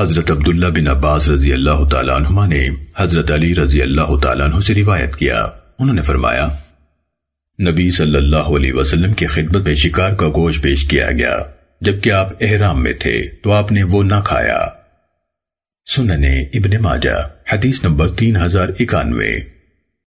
حضرت عبداللہ بن عباس رضی اللہ تعالیٰ عنہما نے حضرت علی رضی اللہ تعالیٰ عنہ سے روایت کیا۔ انہوں نے فرمایا، نبی صلی اللہ علیہ وسلم کی خدمت میں شکار کا گوشت پیش کیا گیا۔ جبکہ آپ احرام میں تھے تو آپ نے وہ نہ کھایا۔ سننے ابن ماجہ، حدیث نمبر تین ہزار اکانوے۔